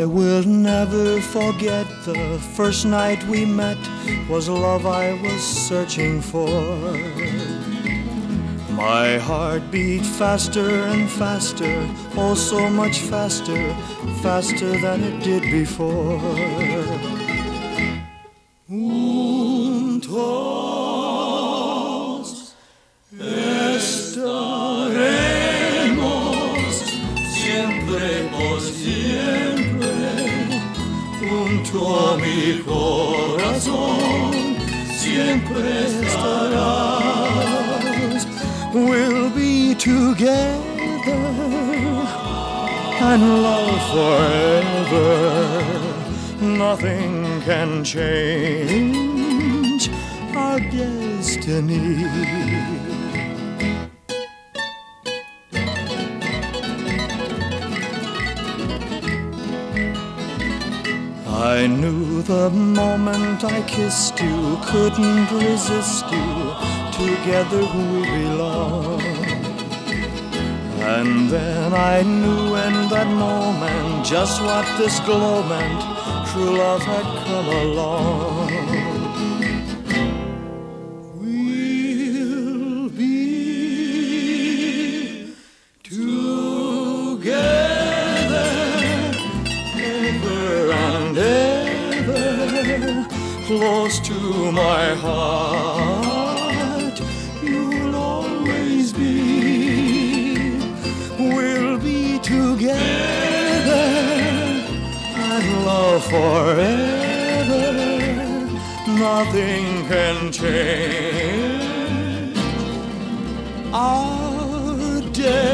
I will never forget the first night we met was love I was searching for. My heart beat faster and faster, oh so much faster, faster than it did before. Juntos estaremos siempre por siempre junto a mi corazón siempre estarás. We'll be together and love forever. Nothing can change our destiny I knew the moment I kissed you, couldn't resist you. Together we belong. And then I knew in that moment just what this glow meant. True love had come along. close to my heart, you'll always be. We'll be together and love forever. Nothing can change our day.